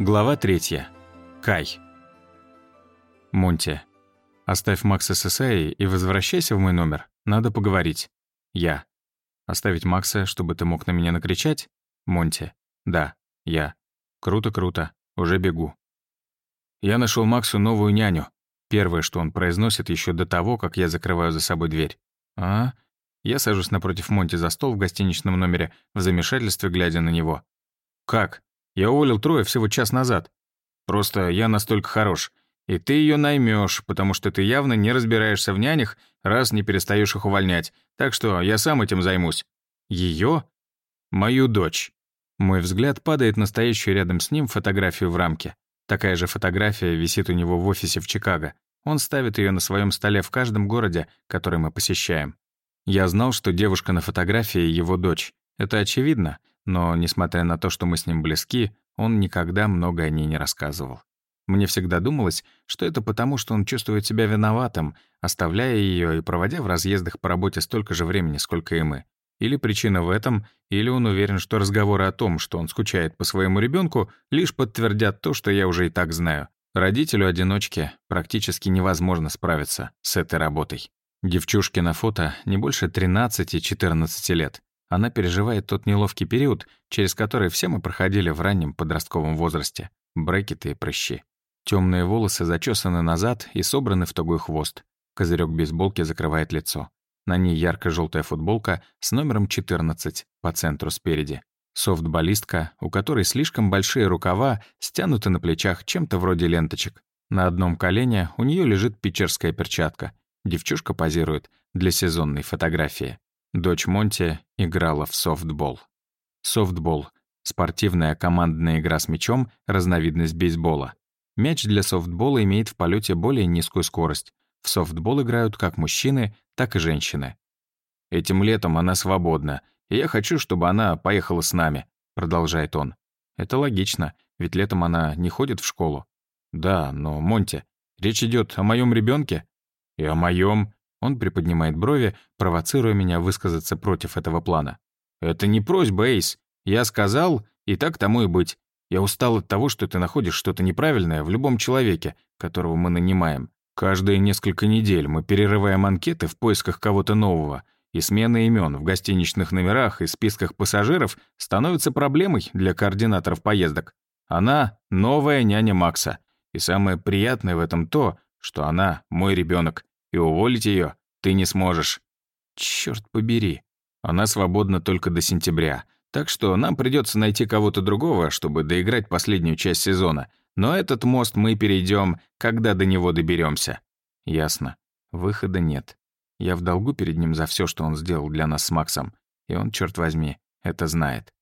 Глава 3. Кай. Монти. Оставь Макса с Исаей и возвращайся в мой номер. Надо поговорить. Я. Оставить Макса, чтобы ты мог на меня накричать? Монти. Да. Я. Круто-круто. Уже бегу. Я нашел Максу новую няню. Первое, что он произносит еще до того, как я закрываю за собой дверь. А? Я сажусь напротив Монти за стол в гостиничном номере, в замешательстве глядя на него. Как? Я уволил трое всего час назад. Просто я настолько хорош. И ты ее наймешь, потому что ты явно не разбираешься в нянях, раз не перестаешь их увольнять. Так что я сам этим займусь. Ее? Мою дочь. Мой взгляд падает на стоящую рядом с ним фотографию в рамке. Такая же фотография висит у него в офисе в Чикаго. Он ставит ее на своем столе в каждом городе, который мы посещаем. Я знал, что девушка на фотографии — его дочь. Это очевидно, но, несмотря на то, что мы с ним близки, он никогда много о ней не рассказывал. Мне всегда думалось, что это потому, что он чувствует себя виноватым, оставляя ее и проводя в разъездах по работе столько же времени, сколько и мы. Или причина в этом, или он уверен, что разговоры о том, что он скучает по своему ребенку, лишь подтвердят то, что я уже и так знаю. Родителю-одиночке практически невозможно справиться с этой работой. Девчушке на фото не больше 13-14 лет. Она переживает тот неловкий период, через который все мы проходили в раннем подростковом возрасте. Брекеты и прыщи. Темные волосы зачесаны назад и собраны в тугой хвост. Козырек бейсболки закрывает лицо. На ней ярко-желтая футболка с номером 14 по центру спереди. Софтболистка, у которой слишком большие рукава, стянуты на плечах чем-то вроде ленточек. На одном колене у нее лежит питерская перчатка. Девчушка позирует для сезонной фотографии. Дочь Монти играла в софтбол. Софтбол — спортивная командная игра с мячом, разновидность бейсбола. Мяч для софтбола имеет в полете более низкую скорость. В софтбол играют как мужчины, так и женщины. «Этим летом она свободна, и я хочу, чтобы она поехала с нами», — продолжает он. «Это логично, ведь летом она не ходит в школу». «Да, но, Монти, речь идет о моем ребенке. «И о моем. Он приподнимает брови, провоцируя меня высказаться против этого плана. «Это не просьба, Эйс. Я сказал, и так тому и быть. Я устал от того, что ты находишь что-то неправильное в любом человеке, которого мы нанимаем. Каждые несколько недель мы перерываем анкеты в поисках кого-то нового, и смена имен в гостиничных номерах и списках пассажиров становится проблемой для координаторов поездок. Она — новая няня Макса. И самое приятное в этом то, что она — мой ребенок и уволить ее ты не сможешь. Черт побери. Она свободна только до сентября, так что нам придется найти кого-то другого, чтобы доиграть последнюю часть сезона. Но этот мост мы перейдем, когда до него доберемся. Ясно. Выхода нет. Я в долгу перед ним за все, что он сделал для нас с Максом. И он, черт возьми, это знает.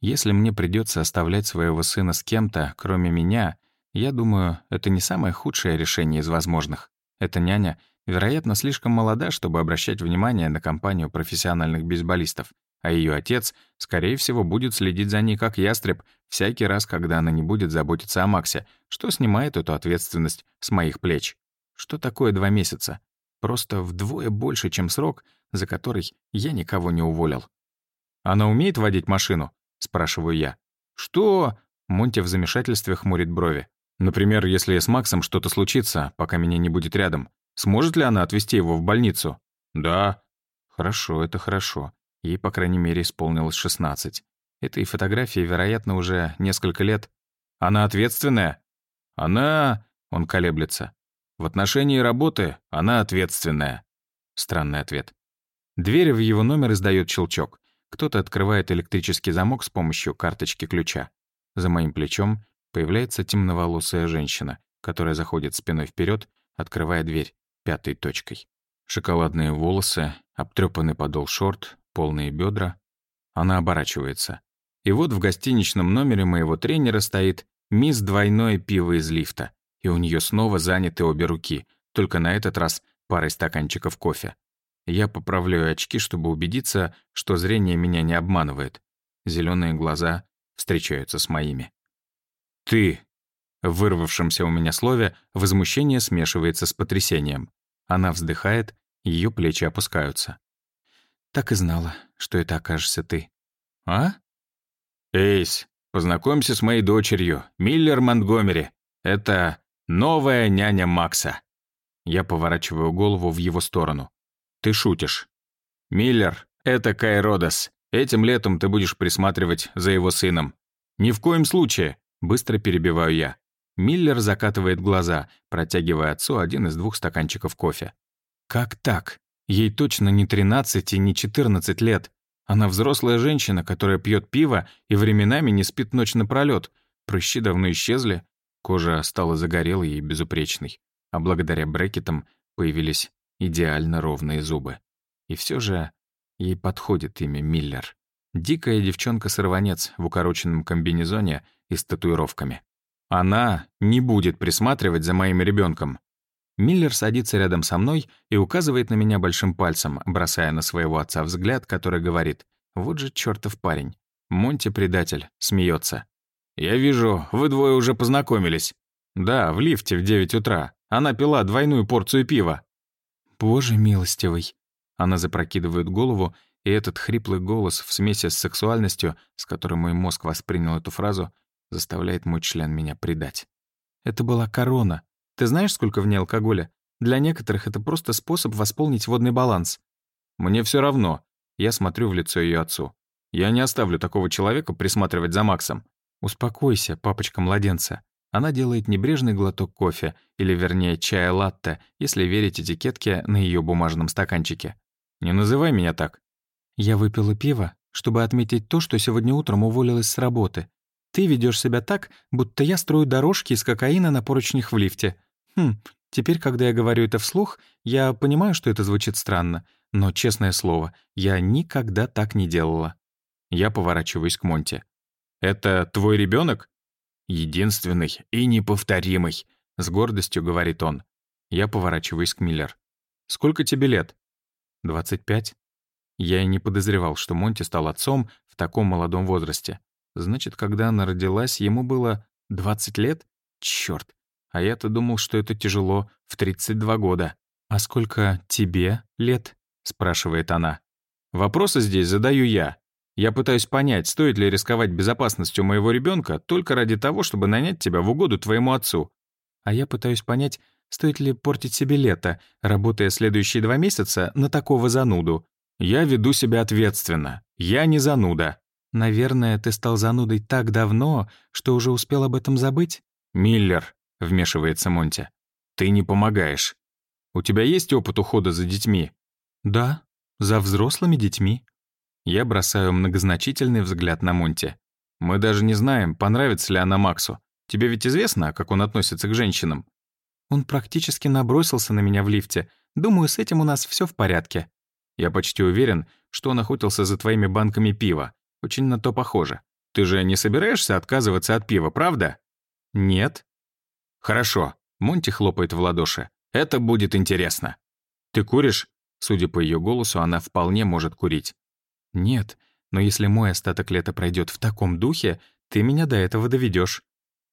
Если мне придется оставлять своего сына с кем-то, кроме меня, я думаю, это не самое худшее решение из возможных. Эта няня Вероятно, слишком молода, чтобы обращать внимание на компанию профессиональных бейсболистов, а ее отец, скорее всего, будет следить за ней как ястреб всякий раз, когда она не будет заботиться о Максе, что снимает эту ответственность с моих плеч. Что такое два месяца? Просто вдвое больше, чем срок, за который я никого не уволил. «Она умеет водить машину?» — спрашиваю я. «Что?» — Монти в замешательстве хмурит брови. «Например, если с Максом что-то случится, пока меня не будет рядом, Сможет ли она отвезти его в больницу? Да. Хорошо, это хорошо. Ей, по крайней мере, исполнилось 16. Этой фотографии, вероятно, уже несколько лет. Она ответственная? Она... Он колеблется. В отношении работы она ответственная. Странный ответ. Дверь в его номер издает щелчок. Кто-то открывает электрический замок с помощью карточки ключа. За моим плечом появляется темноволосая женщина, которая заходит спиной вперед, открывая дверь пятой точкой. Шоколадные волосы, обтрёпанный подол шорт, полные бедра. Она оборачивается. И вот в гостиничном номере моего тренера стоит мисс двойное пиво из лифта, и у неё снова заняты обе руки, только на этот раз парой стаканчиков кофе. Я поправляю очки, чтобы убедиться, что зрение меня не обманывает. Зеленые глаза встречаются с моими. «Ты!» В вырвавшемся у меня слове возмущение смешивается с потрясением. Она вздыхает, ее плечи опускаются. «Так и знала, что это окажешься ты». «А?» «Эйс, познакомься с моей дочерью, Миллер Монтгомери. Это новая няня Макса». Я поворачиваю голову в его сторону. «Ты шутишь». «Миллер, это Кайродос. Этим летом ты будешь присматривать за его сыном». «Ни в коем случае», — быстро перебиваю я. Миллер закатывает глаза, протягивая отцу один из двух стаканчиков кофе. «Как так? Ей точно не 13 и не 14 лет. Она взрослая женщина, которая пьет пиво и временами не спит ночь напролёт. Прыщи давно исчезли, кожа стала загорелой и безупречной, а благодаря брекетам появились идеально ровные зубы. И все же ей подходит имя Миллер. Дикая девчонка-сорванец в укороченном комбинезоне и с татуировками. Она не будет присматривать за моим ребенком. Миллер садится рядом со мной и указывает на меня большим пальцем, бросая на своего отца взгляд, который говорит «Вот же чертов парень». Монти предатель, смеется. «Я вижу, вы двое уже познакомились». «Да, в лифте в 9 утра. Она пила двойную порцию пива». «Боже милостивый». Она запрокидывает голову, и этот хриплый голос в смеси с сексуальностью, с которой мой мозг воспринял эту фразу, заставляет мой член меня предать. Это была корона. Ты знаешь, сколько в ней алкоголя? Для некоторых это просто способ восполнить водный баланс. Мне все равно. Я смотрю в лицо ее отцу. Я не оставлю такого человека присматривать за Максом. Успокойся, папочка-младенца. Она делает небрежный глоток кофе, или вернее чая латте, если верить этикетке на ее бумажном стаканчике. Не называй меня так. Я выпила пиво, чтобы отметить то, что сегодня утром уволилась с работы. Ты ведешь себя так, будто я строю дорожки из кокаина на поручнях в лифте. Хм, теперь, когда я говорю это вслух, я понимаю, что это звучит странно, но, честное слово, я никогда так не делала. Я поворачиваюсь к Монте. «Это твой ребенок? «Единственный и неповторимый», — с гордостью говорит он. Я поворачиваюсь к Миллер. «Сколько тебе лет?» «25». Я и не подозревал, что Монти стал отцом в таком молодом возрасте. Значит, когда она родилась, ему было 20 лет? Чёрт. А я-то думал, что это тяжело в 32 года. «А сколько тебе лет?» — спрашивает она. «Вопросы здесь задаю я. Я пытаюсь понять, стоит ли рисковать безопасностью моего ребенка только ради того, чтобы нанять тебя в угоду твоему отцу. А я пытаюсь понять, стоит ли портить себе лето, работая следующие два месяца на такого зануду. Я веду себя ответственно. Я не зануда. Наверное, ты стал занудой так давно, что уже успел об этом забыть? Миллер, вмешивается Монти. Ты не помогаешь. У тебя есть опыт ухода за детьми? Да, за взрослыми детьми. Я бросаю многозначительный взгляд на Монти. Мы даже не знаем, понравится ли она Максу. Тебе ведь известно, как он относится к женщинам? Он практически набросился на меня в лифте. Думаю, с этим у нас все в порядке. Я почти уверен, что он охотился за твоими банками пива. Очень на то похоже. Ты же не собираешься отказываться от пива, правда? Нет. Хорошо. Монти хлопает в ладоши. Это будет интересно. Ты куришь? Судя по ее голосу, она вполне может курить. Нет, но если мой остаток лета пройдет в таком духе, ты меня до этого доведешь.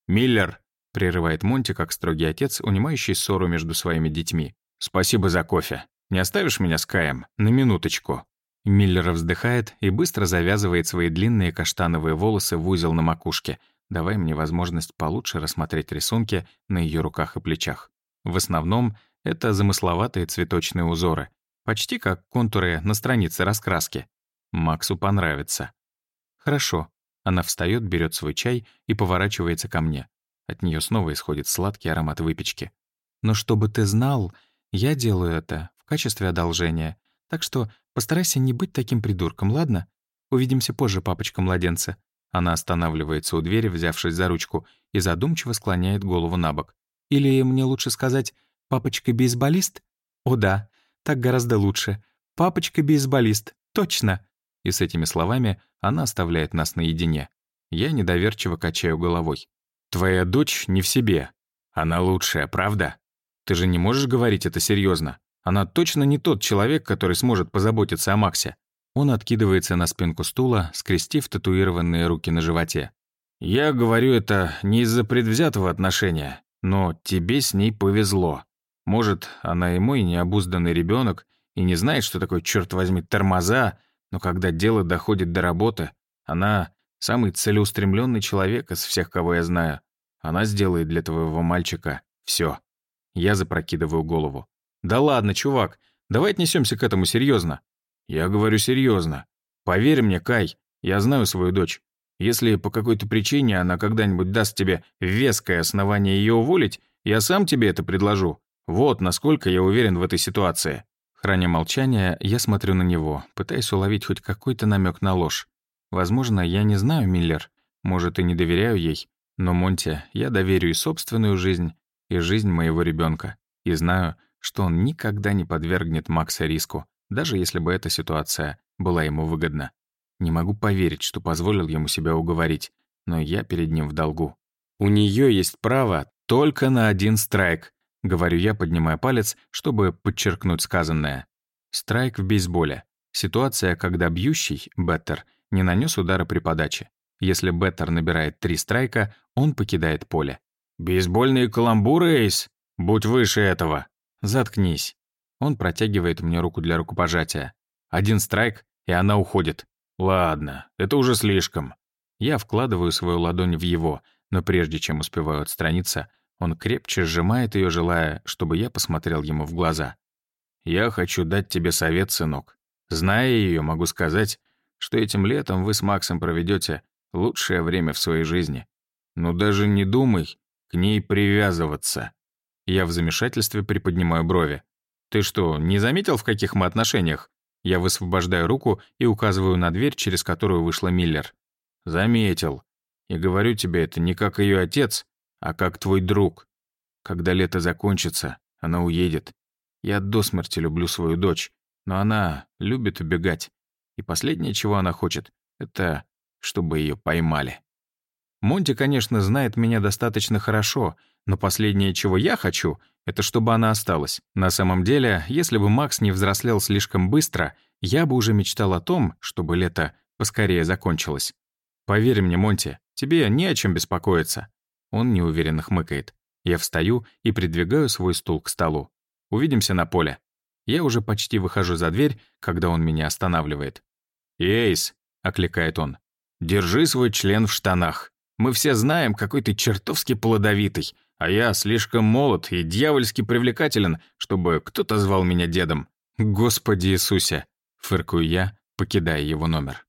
Миллер, прерывает Монти, как строгий отец, унимающий ссору между своими детьми. Спасибо за кофе. Не оставишь меня с Каем? На минуточку. Миллер вздыхает и быстро завязывает свои длинные каштановые волосы в узел на макушке, давая мне возможность получше рассмотреть рисунки на ее руках и плечах. В основном это замысловатые цветочные узоры, почти как контуры на странице раскраски. Максу понравится. Хорошо. Она встает, берет свой чай и поворачивается ко мне. От нее снова исходит сладкий аромат выпечки. Но чтобы ты знал, я делаю это в качестве одолжения. Так что Постарайся не быть таким придурком, ладно? Увидимся позже, папочка-младенца». Она останавливается у двери, взявшись за ручку, и задумчиво склоняет голову на бок. «Или мне лучше сказать, папочка-бейсболист?» «О да, так гораздо лучше. Папочка-бейсболист, точно!» И с этими словами она оставляет нас наедине. Я недоверчиво качаю головой. «Твоя дочь не в себе. Она лучшая, правда? Ты же не можешь говорить это серьезно. Она точно не тот человек, который сможет позаботиться о Максе. Он откидывается на спинку стула, скрестив татуированные руки на животе. «Я говорю это не из-за предвзятого отношения, но тебе с ней повезло. Может, она и мой необузданный ребенок и не знает, что такое, черт возьми, тормоза, но когда дело доходит до работы, она самый целеустремленный человек из всех, кого я знаю. Она сделает для твоего мальчика все. Я запрокидываю голову. «Да ладно, чувак, давай отнесемся к этому серьезно». «Я говорю серьезно. Поверь мне, Кай, я знаю свою дочь. Если по какой-то причине она когда-нибудь даст тебе веское основание ее уволить, я сам тебе это предложу. Вот насколько я уверен в этой ситуации». Храня молчание, я смотрю на него, пытаясь уловить хоть какой-то намек на ложь. Возможно, я не знаю Миллер, может, и не доверяю ей, но, Монте, я доверю и собственную жизнь, и жизнь моего ребенка, и знаю, что он никогда не подвергнет Макса риску, даже если бы эта ситуация была ему выгодна. Не могу поверить, что позволил ему себя уговорить, но я перед ним в долгу. «У нее есть право только на один страйк», — говорю я, поднимая палец, чтобы подчеркнуть сказанное. Страйк в бейсболе. Ситуация, когда бьющий, беттер, не нанес удара при подаче. Если беттер набирает три страйка, он покидает поле. «Бейсбольные каламбуры, Эйс! Будь выше этого!» «Заткнись». Он протягивает мне руку для рукопожатия. Один страйк, и она уходит. «Ладно, это уже слишком». Я вкладываю свою ладонь в его, но прежде чем успеваю отстраниться, он крепче сжимает ее, желая, чтобы я посмотрел ему в глаза. «Я хочу дать тебе совет, сынок. Зная ее, могу сказать, что этим летом вы с Максом проведете лучшее время в своей жизни. Но даже не думай к ней привязываться». Я в замешательстве приподнимаю брови. «Ты что, не заметил, в каких мы отношениях?» Я высвобождаю руку и указываю на дверь, через которую вышла Миллер. «Заметил. И говорю тебе, это не как ее отец, а как твой друг. Когда лето закончится, она уедет. Я до смерти люблю свою дочь, но она любит убегать. И последнее, чего она хочет, это чтобы ее поймали. Монти, конечно, знает меня достаточно хорошо — но последнее, чего я хочу, это чтобы она осталась. На самом деле, если бы Макс не взрослел слишком быстро, я бы уже мечтал о том, чтобы лето поскорее закончилось. «Поверь мне, Монти, тебе не о чем беспокоиться». Он неуверенно хмыкает. Я встаю и придвигаю свой стул к столу. «Увидимся на поле». Я уже почти выхожу за дверь, когда он меня останавливает. «Эйс!» — окликает он. «Держи свой член в штанах. Мы все знаем, какой ты чертовски плодовитый. А я слишком молод и дьявольски привлекателен, чтобы кто-то звал меня дедом. Господи Иисусе! Фыркую я, покидая его номер.